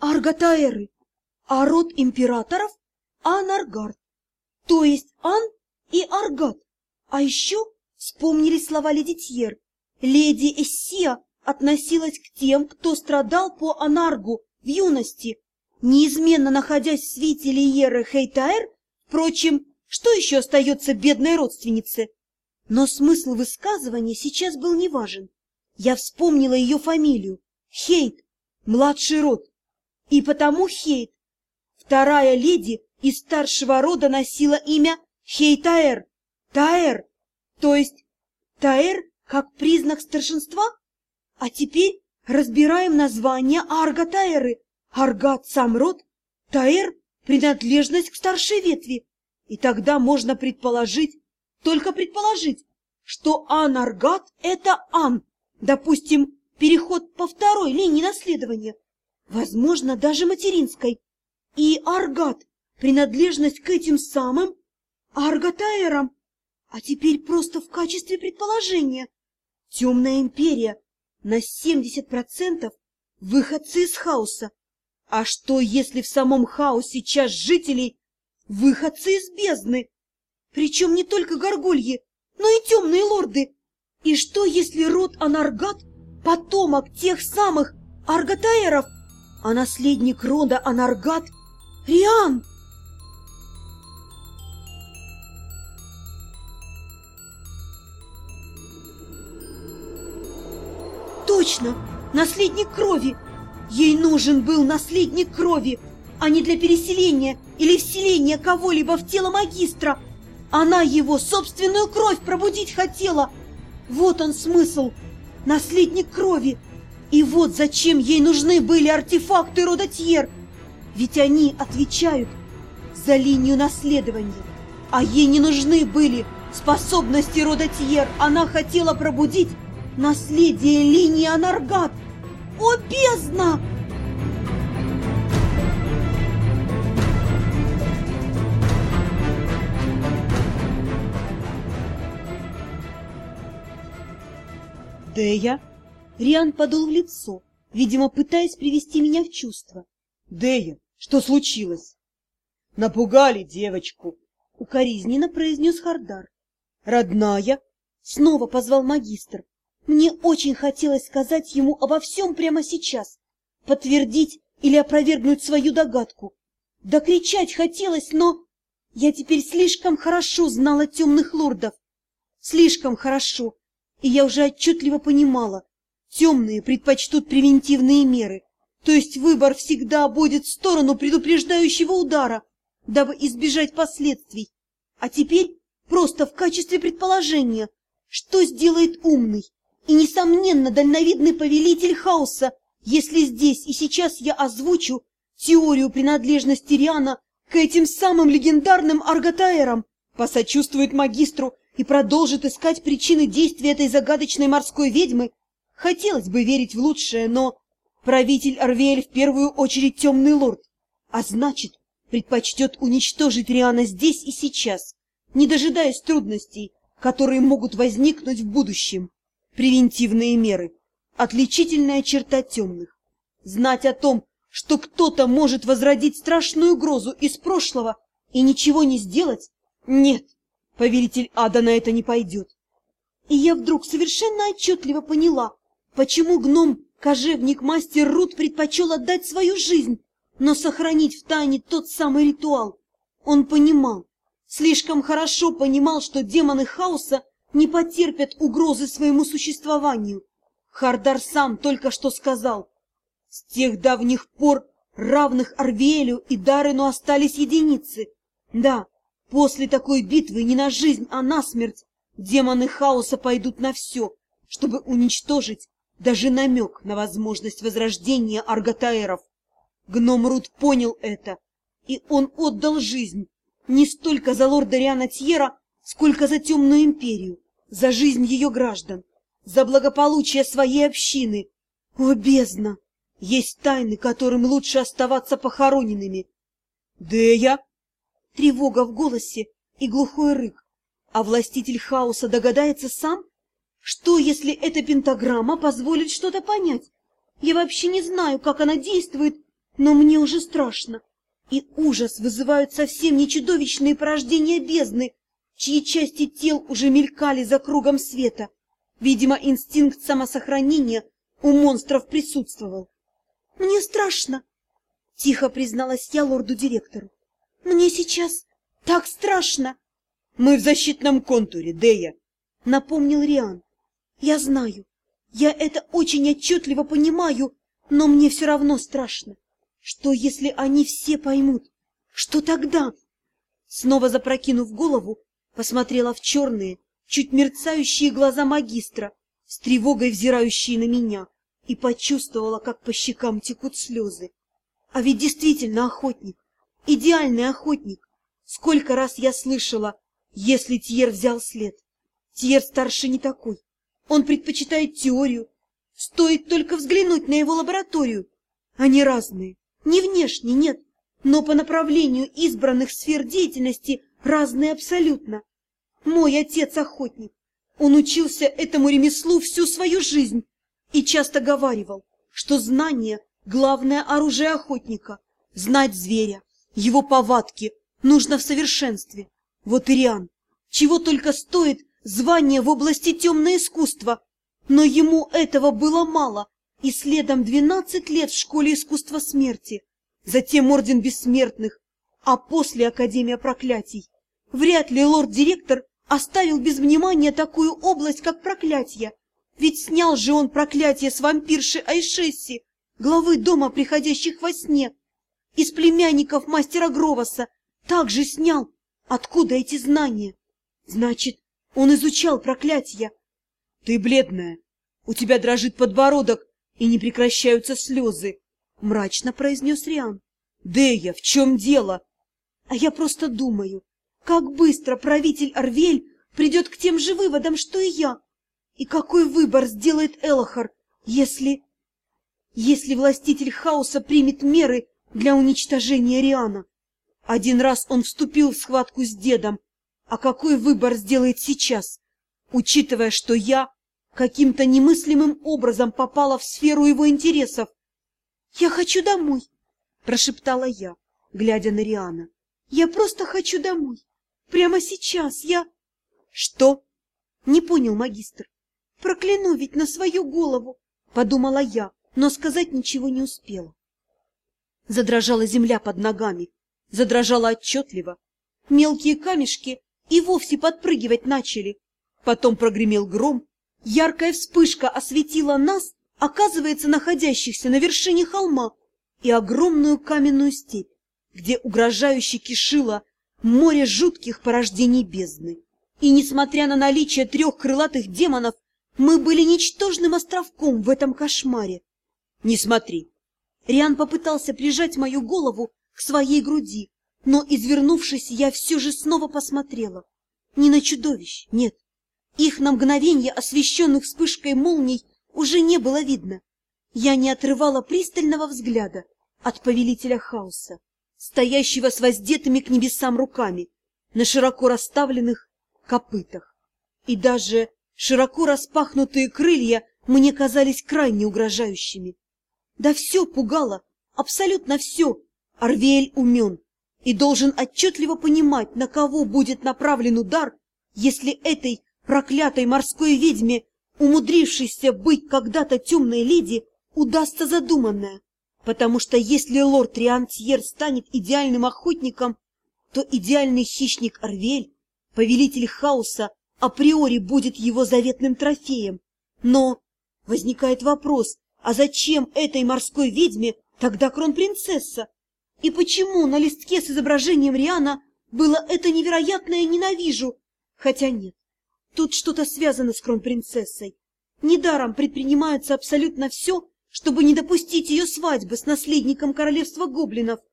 Арготаэры, а род императоров – Анаргард, то есть Ан и Аргат. А еще вспомнили слова леди Тьер. Леди Эссия относилась к тем, кто страдал по Анаргу в юности, неизменно находясь в свите Лиеры Хейтаэр, впрочем, что еще остается бедной родственнице? Но смысл высказывания сейчас был неважен. Я вспомнила ее фамилию – Хейт, младший род. И потому Хейт. Вторая леди из старшего рода носила имя Хейтаэр, Таэр, то есть Таэр как признак старшинства? А теперь разбираем название Аргатаэры. Аргат – сам род, Таэр – принадлежность к старшей ветви. И тогда можно предположить, только предположить, что Ан-Аргат – это Ан, допустим, переход по второй линии наследования, возможно, даже материнской, и Аргат – принадлежность к этим самым Аргатаэрам. А теперь просто в качестве предположения. Темная империя на 70% выходцы из хаоса. А что, если в самом хаосе часть жителей выходцы из бездны? Причем не только горгульи, но и темные лорды. И что, если род Анаргат – потомок тех самых Аргатаэров, а наследник рода Анаргат – Риан? Точно, наследник крови. Ей нужен был наследник крови, а не для переселения или вселения кого-либо в тело магистра. Она его собственную кровь пробудить хотела. Вот он смысл. Наследник крови. И вот зачем ей нужны были артефакты рода Тьер. Ведь они отвечают за линию наследования. А ей не нужны были способности рода Тьер. Она хотела пробудить наследие линии Анаргат. О, бездна! Дея? Риан подул в лицо, видимо, пытаясь привести меня в чувство. Дея, что случилось? Напугали девочку, укоризненно произнес Хардар. Родная? Снова позвал магистр. Мне очень хотелось сказать ему обо всем прямо сейчас, подтвердить или опровергнуть свою догадку. Да кричать хотелось, но... Я теперь слишком хорошо знала темных лордов. Слишком хорошо, и я уже отчетливо понимала, темные предпочтут превентивные меры, то есть выбор всегда будет в сторону предупреждающего удара, дабы избежать последствий. А теперь просто в качестве предположения, что сделает умный и, несомненно, дальновидный повелитель хаоса, если здесь и сейчас я озвучу теорию принадлежности Риана к этим самым легендарным арготаэрам, посочувствует магистру и продолжит искать причины действия этой загадочной морской ведьмы, хотелось бы верить в лучшее, но правитель Арвель в первую очередь темный лорд, а значит, предпочтет уничтожить Риана здесь и сейчас, не дожидаясь трудностей, которые могут возникнуть в будущем. Превентивные меры – отличительная черта темных. Знать о том, что кто-то может возродить страшную угрозу из прошлого и ничего не сделать – нет. Повелитель ада на это не пойдет. И я вдруг совершенно отчетливо поняла, почему гном-кожевник-мастер Рут предпочел отдать свою жизнь, но сохранить в тайне тот самый ритуал. Он понимал, слишком хорошо понимал, что демоны хаоса не потерпят угрозы своему существованию. Хардар сам только что сказал, с тех давних пор равных Арвелю и Дарену остались единицы. Да, После такой битвы не на жизнь, а на смерть демоны хаоса пойдут на все, чтобы уничтожить даже намек на возможность возрождения арготаэров. Гном Рут понял это, и он отдал жизнь не столько за лорда Риана Тьера, сколько за темную империю, за жизнь ее граждан, за благополучие своей общины. О, бездна! Есть тайны, которым лучше оставаться похороненными. Дея! Тревога в голосе и глухой рык. А властитель хаоса догадается сам? Что, если эта пентаграмма позволит что-то понять? Я вообще не знаю, как она действует, но мне уже страшно. И ужас вызывают совсем не чудовищные порождения бездны, чьи части тел уже мелькали за кругом света. Видимо, инстинкт самосохранения у монстров присутствовал. «Мне страшно», — тихо призналась я лорду-директору. «Мне сейчас так страшно!» «Мы в защитном контуре, Дея!» — напомнил Риан. «Я знаю, я это очень отчетливо понимаю, но мне все равно страшно. Что, если они все поймут? Что тогда?» Снова запрокинув голову, посмотрела в черные, чуть мерцающие глаза магистра, с тревогой взирающие на меня, и почувствовала, как по щекам текут слезы. А ведь действительно охотник, идеальный охотник. Сколько раз я слышала, если Тьер взял след. Тьер старше не такой. Он предпочитает теорию. Стоит только взглянуть на его лабораторию. Они разные. Не внешне, нет, но по направлению избранных сфер деятельности разные абсолютно. Мой отец охотник. Он учился этому ремеслу всю свою жизнь и часто говаривал, что знание — главное оружие охотника. Знать зверя, его повадки, нужно в совершенстве. Вот Ириан, чего только стоит звание в области темное искусство, но ему этого было мало, и следом двенадцать лет в школе искусства смерти, затем Орден Бессмертных, а после Академия Проклятий. Вряд ли лорд-директор оставил без внимания такую область, как проклятие, ведь снял же он проклятие с вампирши Айшесси, главы дома приходящих во сне, из племянников мастера Гровоса, также снял. Откуда эти знания? Значит, он изучал проклятия. Ты бледная, у тебя дрожит подбородок, и не прекращаются слезы, — мрачно произнес Риан. Дея, в чем дело? А я просто думаю, как быстро правитель Арвель придет к тем же выводам, что и я. И какой выбор сделает Элохар, если... Если властитель хаоса примет меры для уничтожения Риана? Один раз он вступил в схватку с дедом, а какой выбор сделает сейчас, учитывая, что я каким-то немыслимым образом попала в сферу его интересов? — Я хочу домой, — прошептала я, глядя на Риана. — Я просто хочу домой. Прямо сейчас я... — Что? — не понял магистр. — Прокляну ведь на свою голову, — подумала я, но сказать ничего не успела. Задрожала земля под ногами, задрожала отчетливо. Мелкие камешки и вовсе подпрыгивать начали. Потом прогремел гром, яркая вспышка осветила нас, оказывается, находящихся на вершине холма, и огромную каменную степь, где угрожающе кишило море жутких порождений бездны. И несмотря на наличие трех крылатых демонов, мы были ничтожным островком в этом кошмаре. Не смотри. Риан попытался прижать мою голову к своей груди, но, извернувшись, я все же снова посмотрела. Не на чудовищ, нет. Их на мгновенье, освещенных вспышкой молний, уже не было видно. Я не отрывала пристального взгляда от повелителя хаоса, стоящего с воздетыми к небесам руками, на широко расставленных копытах. И даже широко распахнутые крылья мне казались крайне угрожающими. Да все пугало, абсолютно все. Арвель умен и должен отчетливо понимать, на кого будет направлен удар, если этой проклятой морской ведьме, умудрившейся быть когда-то темной леди, удастся задуманное. Потому что если лорд Риантьер станет идеальным охотником, то идеальный хищник Арвель, повелитель хаоса, априори будет его заветным трофеем. Но возникает вопрос, а зачем этой морской ведьме тогда кронпринцесса? И почему на листке с изображением Риана было это невероятное «ненавижу»? Хотя нет, тут что-то связано с кронпринцессой. Недаром предпринимается абсолютно все, чтобы не допустить ее свадьбы с наследником королевства гоблинов.